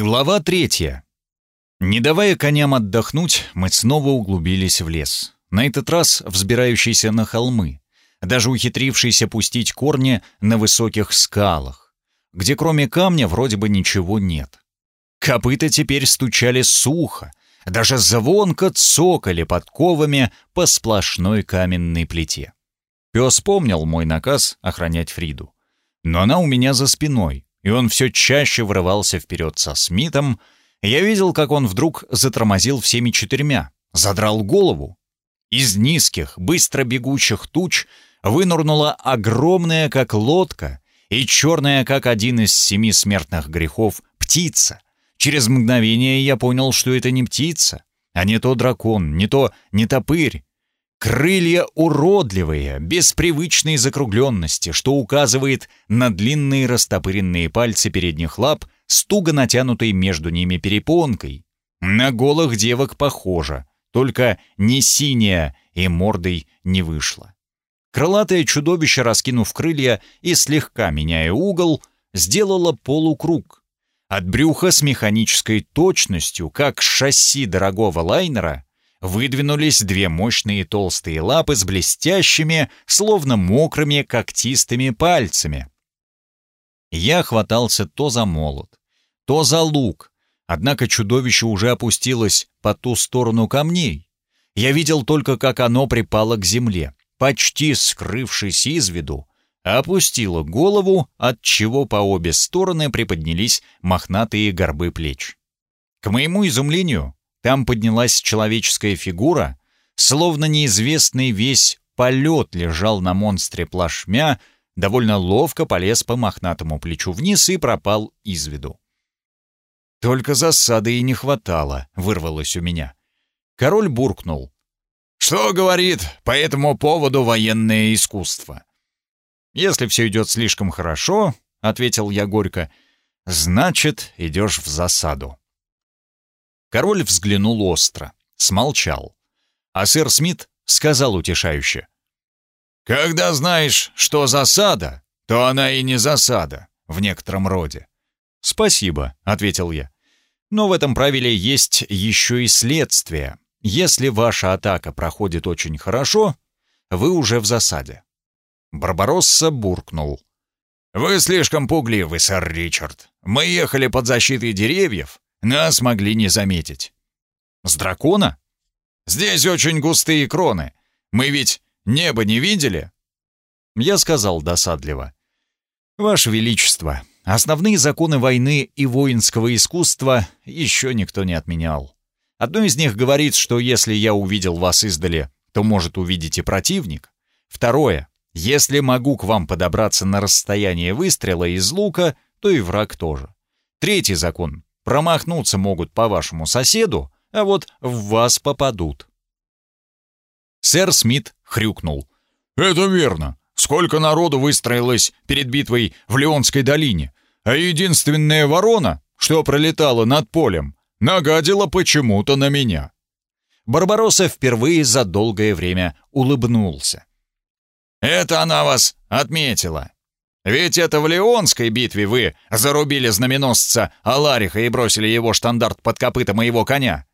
Глава третья. Не давая коням отдохнуть, мы снова углубились в лес. На этот раз взбирающийся на холмы, даже ухитрившийся пустить корни на высоких скалах, где кроме камня вроде бы ничего нет. Копыта теперь стучали сухо, даже звонко цокали подковами по сплошной каменной плите. Пес помнил мой наказ охранять Фриду. Но она у меня за спиной, и он все чаще врывался вперед со Смитом. Я видел, как он вдруг затормозил всеми четырьмя, задрал голову. Из низких, быстро бегущих туч вынурнула огромная, как лодка, и черная, как один из семи смертных грехов, птица. Через мгновение я понял, что это не птица, а не то дракон, не то не топырь, Крылья уродливые, без привычной закругленности, что указывает на длинные растопыренные пальцы передних лап с туго натянутой между ними перепонкой. На голых девок похоже, только не синяя и мордой не вышло. Крылатое чудовище, раскинув крылья и слегка меняя угол, сделало полукруг. От брюха с механической точностью, как шасси дорогого лайнера, выдвинулись две мощные толстые лапы с блестящими, словно мокрыми когтистыми пальцами. Я хватался то за молот, то за лук, однако чудовище уже опустилось по ту сторону камней. Я видел только, как оно припало к земле, почти скрывшись из виду, опустило голову, от чего по обе стороны приподнялись мохнатые горбы плеч. К моему изумлению, там поднялась человеческая фигура, словно неизвестный весь полет лежал на монстре плашмя, довольно ловко полез по мохнатому плечу вниз и пропал из виду. «Только засады и не хватало», — вырвалось у меня. Король буркнул. «Что говорит по этому поводу военное искусство?» «Если все идет слишком хорошо», — ответил я горько, — «значит, идешь в засаду». Король взглянул остро, смолчал. А сэр Смит сказал утешающе. «Когда знаешь, что засада, то она и не засада, в некотором роде». «Спасибо», — ответил я. «Но в этом правиле есть еще и следствие. Если ваша атака проходит очень хорошо, вы уже в засаде». Барбаросса буркнул. «Вы слишком пугливы, сэр Ричард. Мы ехали под защитой деревьев, нас могли не заметить. С дракона? Здесь очень густые кроны. Мы ведь небо не видели? Я сказал досадливо. Ваше Величество, основные законы войны и воинского искусства еще никто не отменял. Одно из них говорит, что если я увидел вас издали, то, может, увидеть и противник. Второе. Если могу к вам подобраться на расстояние выстрела из лука, то и враг тоже. Третий закон Промахнуться могут по вашему соседу, а вот в вас попадут. Сэр Смит хрюкнул. «Это верно. Сколько народу выстроилось перед битвой в Леонской долине, а единственная ворона, что пролетала над полем, нагадила почему-то на меня». Барбаросса впервые за долгое время улыбнулся. «Это она вас отметила. Ведь это в Леонской битве вы зарубили знаменосца Алариха и бросили его штандарт под копыта моего коня.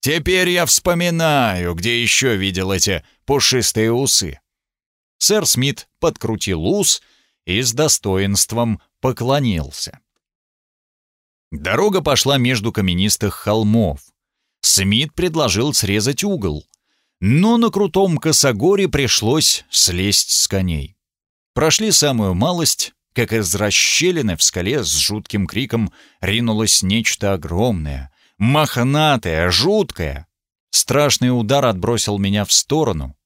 Теперь я вспоминаю, где еще видел эти пушистые усы». Сэр Смит подкрутил ус и с достоинством поклонился. Дорога пошла между каменистых холмов. Смит предложил срезать угол, но на крутом косогоре пришлось слезть с коней. Прошли самую малость, как из расщелины в скале с жутким криком ринулось нечто огромное, мохнатое, жуткое. Страшный удар отбросил меня в сторону.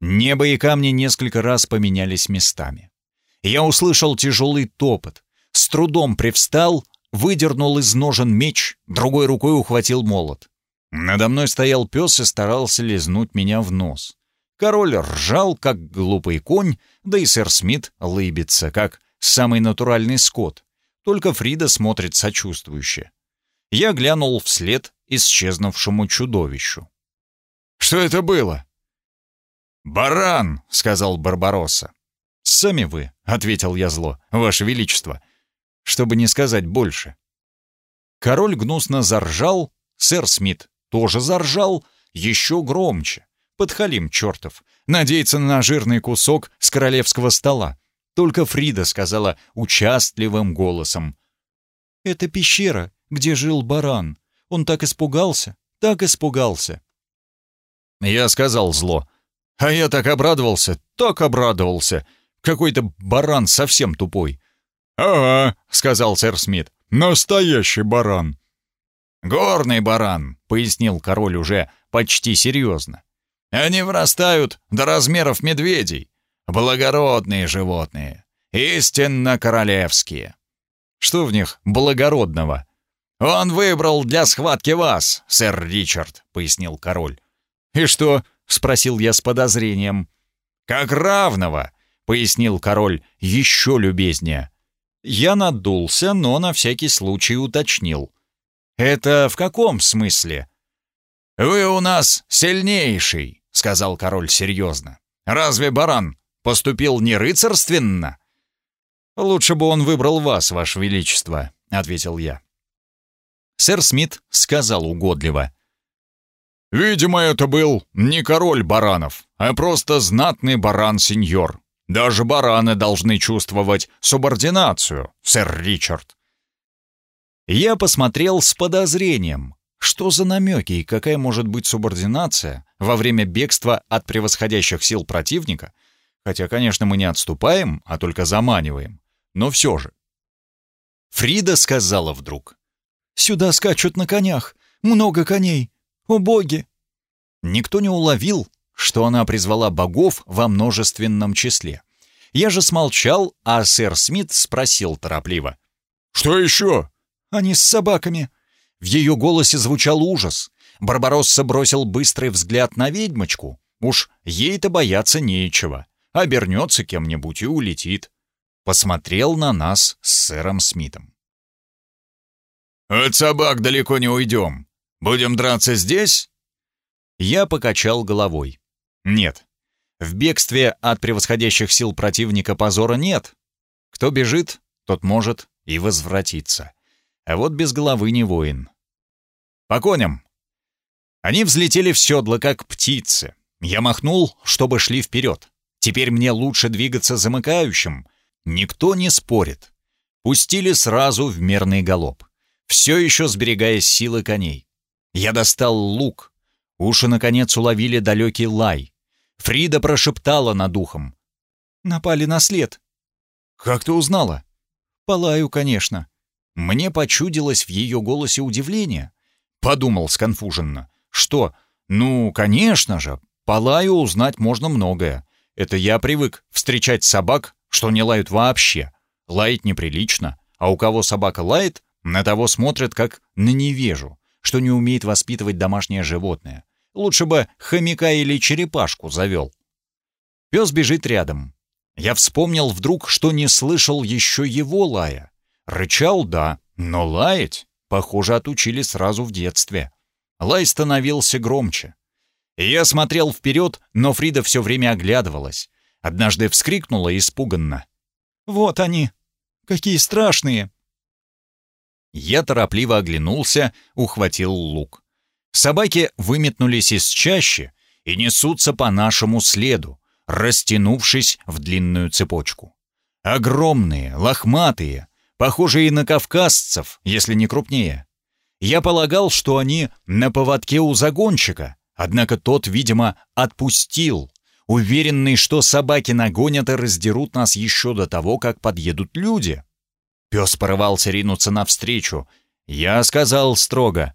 Небо и камни несколько раз поменялись местами. Я услышал тяжелый топот, с трудом привстал, выдернул из ножен меч, другой рукой ухватил молот. Надо мной стоял пес и старался лизнуть меня в нос. Король ржал, как глупый конь, да и сэр Смит лыбится, как самый натуральный скот. Только Фрида смотрит сочувствующе. Я глянул вслед исчезнувшему чудовищу. «Что это было?» «Баран!» — сказал Барбаросса. «Сами вы», — ответил я зло, — «Ваше Величество», чтобы не сказать больше. Король гнусно заржал, сэр Смит тоже заржал, еще громче. Подхалим чертов, надеется на жирный кусок с королевского стола. Только Фрида сказала участливым голосом. «Это пещера, где жил баран. Он так испугался, так испугался». Я сказал зло. А я так обрадовался, так обрадовался. Какой-то баран совсем тупой. «Ага», — сказал сэр Смит, — «настоящий баран». «Горный баран», — пояснил король уже почти серьезно. «Они вырастают до размеров медведей. Благородные животные. Истинно королевские». «Что в них благородного?» «Он выбрал для схватки вас, сэр Ричард», — пояснил король. «И что?» — спросил я с подозрением. «Как равного», — пояснил король еще любезнее. Я надулся, но на всякий случай уточнил. «Это в каком смысле?» «Вы у нас сильнейший», — сказал король серьезно. «Разве баран поступил не рыцарственно?» «Лучше бы он выбрал вас, ваше величество», — ответил я. Сэр Смит сказал угодливо. «Видимо, это был не король баранов, а просто знатный баран-сеньор. Даже бараны должны чувствовать субординацию, сэр Ричард». Я посмотрел с подозрением. Что за намеки и какая может быть субординация во время бегства от превосходящих сил противника? Хотя, конечно, мы не отступаем, а только заманиваем. Но все же. Фрида сказала вдруг. «Сюда скачут на конях. Много коней. О боги!» Никто не уловил, что она призвала богов во множественном числе. Я же смолчал, а сэр Смит спросил торопливо. «Что еще?» «Они с собаками». В ее голосе звучал ужас. Барбаросса бросил быстрый взгляд на ведьмочку. Уж ей-то бояться нечего. Обернется кем-нибудь и улетит. Посмотрел на нас с сэром Смитом. «От собак далеко не уйдем. Будем драться здесь?» Я покачал головой. «Нет. В бегстве от превосходящих сил противника позора нет. Кто бежит, тот может и возвратиться. А вот без головы не воин. По коням!» Они взлетели в седло, как птицы. Я махнул, чтобы шли вперед. Теперь мне лучше двигаться замыкающим. Никто не спорит. Пустили сразу в мерный галоп, все еще сберегая силы коней. Я достал лук, Уши, наконец, уловили далекий лай. Фрида прошептала над ухом. «Напали на след». «Как ты узнала?» «По лаю, конечно». Мне почудилось в ее голосе удивление. Подумал сконфуженно. «Что? Ну, конечно же, по лаю узнать можно многое. Это я привык встречать собак, что не лают вообще. Лаять неприлично, а у кого собака лает, на того смотрят как на невежу, что не умеет воспитывать домашнее животное. Лучше бы хомяка или черепашку завел. Пес бежит рядом. Я вспомнил вдруг, что не слышал еще его лая. Рычал, да, но лаять, похоже, отучили сразу в детстве. Лай становился громче. я смотрел вперед, но Фрида все время оглядывалась. Однажды вскрикнула испуганно. «Вот они! Какие страшные!» Я торопливо оглянулся, ухватил лук. Собаки выметнулись из чащи и несутся по нашему следу, растянувшись в длинную цепочку. Огромные, лохматые, похожие на кавказцев, если не крупнее. Я полагал, что они на поводке у загонщика, однако тот, видимо, отпустил, уверенный, что собаки нагонят и раздерут нас еще до того, как подъедут люди. Пес порывался ринуться навстречу. Я сказал строго,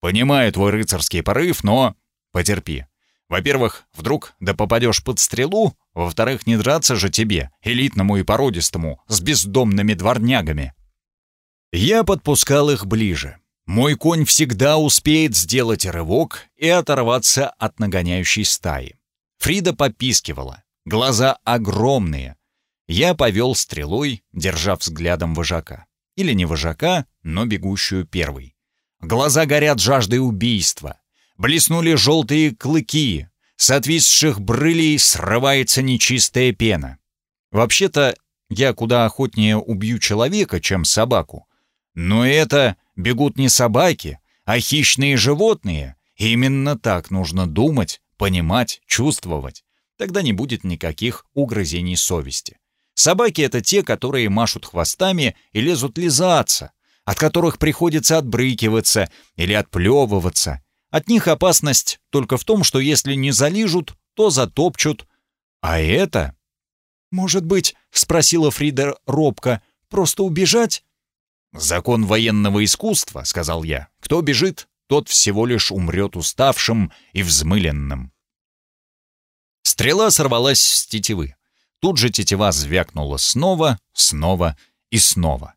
Понимаю твой рыцарский порыв, но... Потерпи. Во-первых, вдруг да попадешь под стрелу, во-вторых, не драться же тебе, элитному и породистому, с бездомными дворнягами. Я подпускал их ближе. Мой конь всегда успеет сделать рывок и оторваться от нагоняющей стаи. Фрида попискивала. Глаза огромные. Я повел стрелой, держа взглядом вожака. Или не вожака, но бегущую первой. Глаза горят жаждой убийства. Блеснули желтые клыки. С отвисших брылей срывается нечистая пена. Вообще-то, я куда охотнее убью человека, чем собаку. Но это бегут не собаки, а хищные животные. именно так нужно думать, понимать, чувствовать. Тогда не будет никаких угрызений совести. Собаки — это те, которые машут хвостами и лезут лизаться, от которых приходится отбрыкиваться или отплевываться. От них опасность только в том, что если не залижут, то затопчут. А это... «Может быть, — спросила Фрида робко, — просто убежать?» «Закон военного искусства», — сказал я. «Кто бежит, тот всего лишь умрет уставшим и взмыленным». Стрела сорвалась с тетивы. Тут же тетива звякнула снова, снова и снова.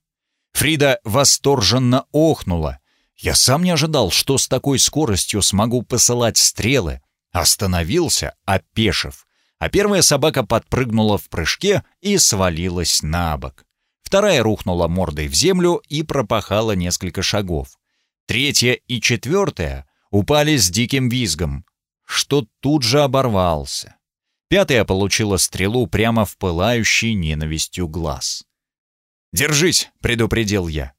Фрида восторженно охнула. Я сам не ожидал, что с такой скоростью смогу посылать стрелы. Остановился, опешив. А первая собака подпрыгнула в прыжке и свалилась на бок. Вторая рухнула мордой в землю и пропахала несколько шагов. Третья и четвертая упали с диким визгом, что тут же оборвался. Пятая получила стрелу прямо в пылающий ненавистью глаз. «Держись!» — предупредил я.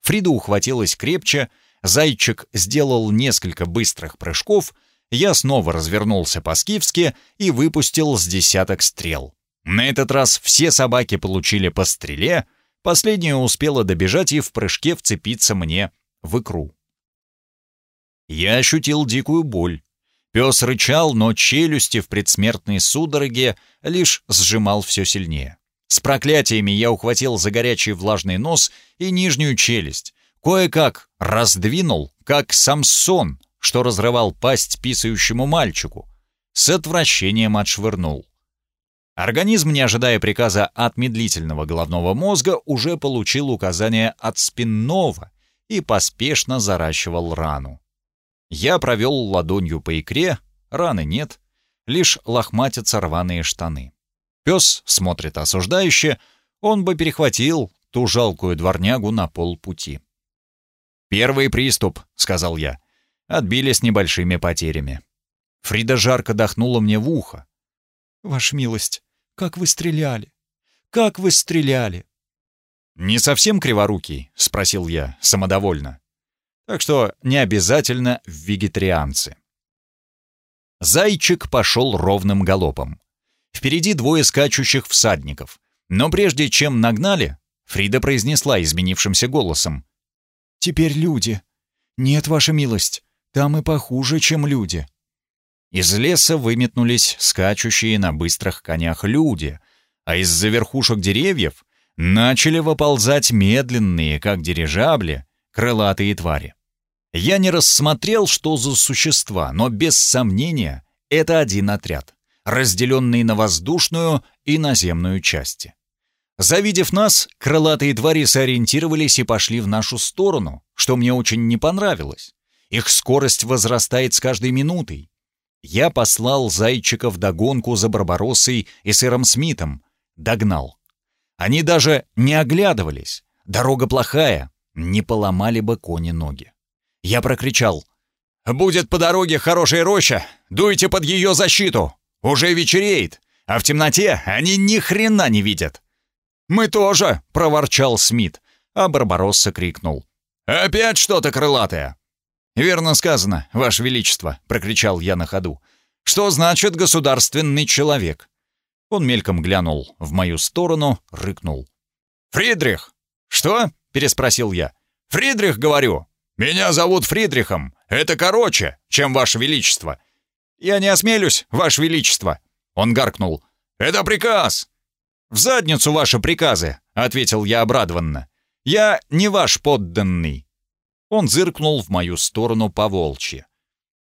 Фрида ухватилась крепче, зайчик сделал несколько быстрых прыжков, я снова развернулся по-скифски и выпустил с десяток стрел. На этот раз все собаки получили по стреле, последняя успела добежать и в прыжке вцепиться мне в икру. Я ощутил дикую боль. Пес рычал, но челюсти в предсмертной судороге лишь сжимал все сильнее. С проклятиями я ухватил за горячий влажный нос и нижнюю челюсть. Кое-как раздвинул, как Самсон, что разрывал пасть писающему мальчику. С отвращением отшвырнул. Организм, не ожидая приказа от медлительного головного мозга, уже получил указание от спинного и поспешно заращивал рану. Я провел ладонью по икре, раны нет, лишь лохматятся рваные штаны. Пес смотрит осуждающе, он бы перехватил ту жалкую дворнягу на полпути. «Первый приступ», — сказал я. Отбили с небольшими потерями. Фрида жарко дохнула мне в ухо. «Ваша милость, как вы стреляли! Как вы стреляли!» «Не совсем криворукий?» — спросил я, самодовольно так что не обязательно в вегетарианцы. Зайчик пошел ровным галопом. Впереди двое скачущих всадников. Но прежде чем нагнали, Фрида произнесла изменившимся голосом. «Теперь люди. Нет, ваша милость, там и похуже, чем люди». Из леса выметнулись скачущие на быстрых конях люди, а из-за верхушек деревьев начали выползать медленные, как дирижабли, крылатые твари. Я не рассмотрел, что за существа, но без сомнения это один отряд, разделенный на воздушную и наземную части. Завидев нас, крылатые твари сориентировались и пошли в нашу сторону, что мне очень не понравилось. Их скорость возрастает с каждой минутой. Я послал зайчиков догонку за Барбароссой и сэром Смитом. Догнал. Они даже не оглядывались. Дорога плохая, не поломали бы кони ноги. Я прокричал. «Будет по дороге хорошая роща! Дуйте под ее защиту! Уже вечереет, а в темноте они ни хрена не видят!» «Мы тоже!» — проворчал Смит, а Барбаросса крикнул. «Опять что-то крылатое!» «Верно сказано, Ваше Величество!» — прокричал я на ходу. «Что значит государственный человек?» Он мельком глянул в мою сторону, рыкнул. «Фридрих!» «Что?» — переспросил я. «Фридрих, говорю!» «Меня зовут Фридрихом. Это короче, чем Ваше Величество». «Я не осмелюсь, Ваше Величество!» Он гаркнул. «Это приказ!» «В задницу ваши приказы!» — ответил я обрадованно. «Я не ваш подданный!» Он зыркнул в мою сторону по волчьи.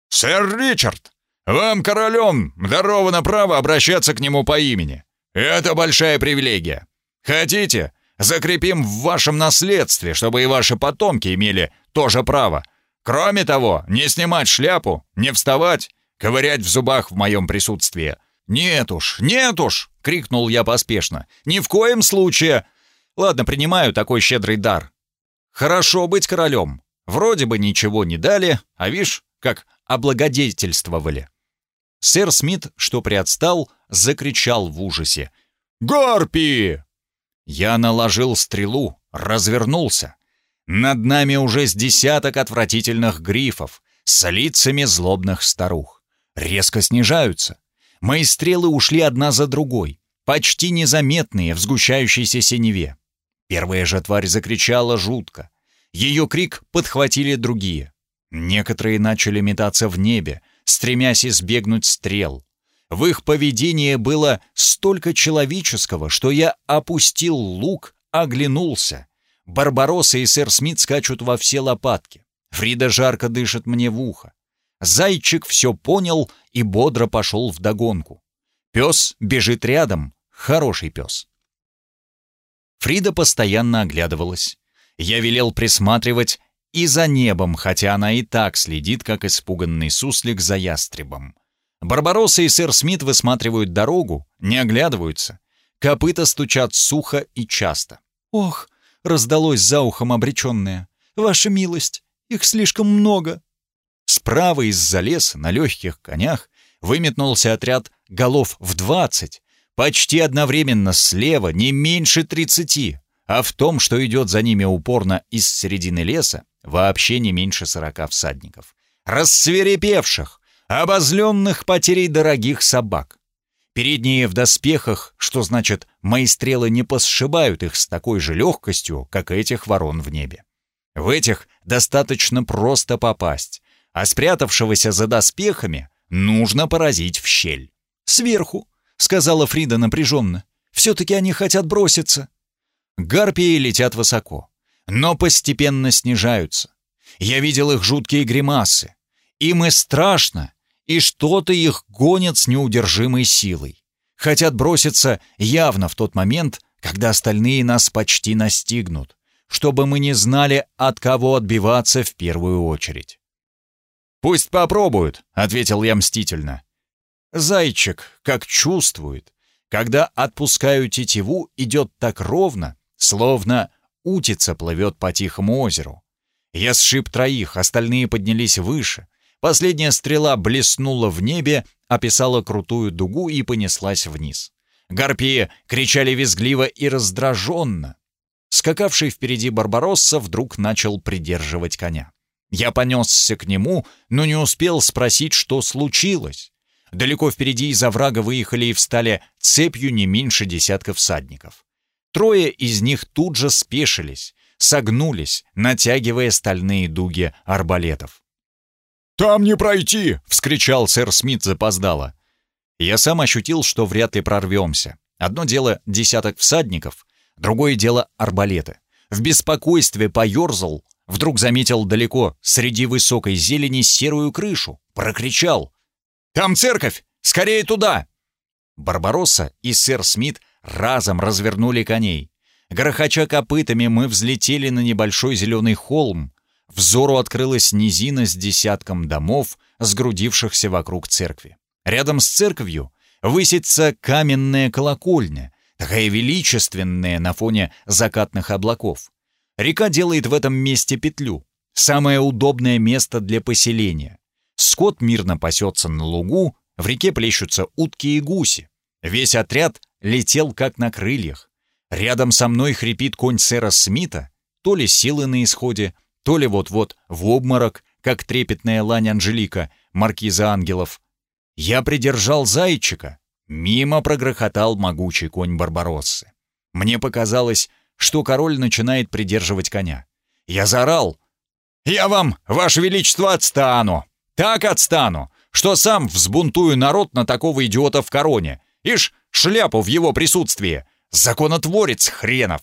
«Сэр Ричард, вам, королем, даровано право обращаться к нему по имени. Это большая привилегия. Хотите, закрепим в вашем наследстве, чтобы и ваши потомки имели то же право. Кроме того, не снимать шляпу, не вставать, ковырять в зубах в моем присутствии. «Нет уж, нет уж!» — крикнул я поспешно. «Ни в коем случае!» «Ладно, принимаю такой щедрый дар. Хорошо быть королем. Вроде бы ничего не дали, а вишь, как облагодетельствовали». Сэр Смит, что приотстал, закричал в ужасе. «Гарпи!» Я наложил стрелу, развернулся. Над нами уже с десяток отвратительных грифов с лицами злобных старух. Резко снижаются. Мои стрелы ушли одна за другой, почти незаметные в сгущающейся синеве. Первая же тварь закричала жутко. Ее крик подхватили другие. Некоторые начали метаться в небе, стремясь избегнуть стрел. В их поведении было столько человеческого, что я опустил лук, оглянулся. Барбаросса и сэр Смит скачут во все лопатки. Фрида жарко дышит мне в ухо. Зайчик все понял и бодро пошел в догонку. Пес бежит рядом, хороший пес. Фрида постоянно оглядывалась. Я велел присматривать и за небом, хотя она и так следит, как испуганный суслик за ястребом. Барбаросса и сэр Смит высматривают дорогу, не оглядываются. Копыта стучат сухо и часто. «Ох!» — раздалось за ухом обреченное. «Ваша милость, их слишком много!» Справа из-за леса на легких конях выметнулся отряд голов в двадцать, почти одновременно слева не меньше тридцати, а в том, что идет за ними упорно из середины леса, вообще не меньше сорока всадников. Рассверепевших, обозленных потерей дорогих собак. Передние в доспехах, что значит, мои стрелы не посшибают их с такой же легкостью, как этих ворон в небе. В этих достаточно просто попасть, а спрятавшегося за доспехами нужно поразить в щель. «Сверху», — сказала Фрида напряженно. «Все-таки они хотят броситься». Гарпии летят высоко, но постепенно снижаются. Я видел их жуткие гримасы. Им и страшно, и что-то их гонит с неудержимой силой. Хотят броситься явно в тот момент, когда остальные нас почти настигнут, чтобы мы не знали, от кого отбиваться в первую очередь. «Пусть попробуют», — ответил я мстительно. Зайчик, как чувствует, когда отпускаю тетиву, идет так ровно, словно утица плывет по тихому озеру. Я сшиб троих, остальные поднялись выше. Последняя стрела блеснула в небе, описала крутую дугу и понеслась вниз. Гарпии кричали визгливо и раздраженно. Скакавший впереди Барбаросса вдруг начал придерживать коня. Я понесся к нему, но не успел спросить, что случилось. Далеко впереди из оврага выехали и встали цепью не меньше десятка всадников. Трое из них тут же спешились, согнулись, натягивая стальные дуги арбалетов. «Там не пройти!» — вскричал сэр Смит запоздало. Я сам ощутил, что вряд ли прорвемся. Одно дело десяток всадников, другое дело арбалеты. В беспокойстве поерзал, вдруг заметил далеко, среди высокой зелени, серую крышу, прокричал. «Там церковь! Скорее туда!» Барбаросса и сэр Смит разом развернули коней. Грохоча копытами, мы взлетели на небольшой зеленый холм. Взору открылась низина с десятком домов, сгрудившихся вокруг церкви. Рядом с церковью высится каменная колокольня, такая величественная на фоне закатных облаков. Река делает в этом месте петлю. Самое удобное место для поселения. Скот мирно пасется на лугу, в реке плещутся утки и гуси. Весь отряд летел как на крыльях. Рядом со мной хрипит конь сэра Смита, то ли силы на исходе, то ли вот-вот в обморок, как трепетная лань Анжелика, маркиза ангелов. Я придержал зайчика. Мимо прогрохотал могучий конь Барбароссы. Мне показалось, что король начинает придерживать коня. Я заорал. «Я вам, ваше величество, отстану! Так отстану, что сам взбунтую народ на такого идиота в короне. Ишь, шляпу в его присутствии. Законотворец хренов.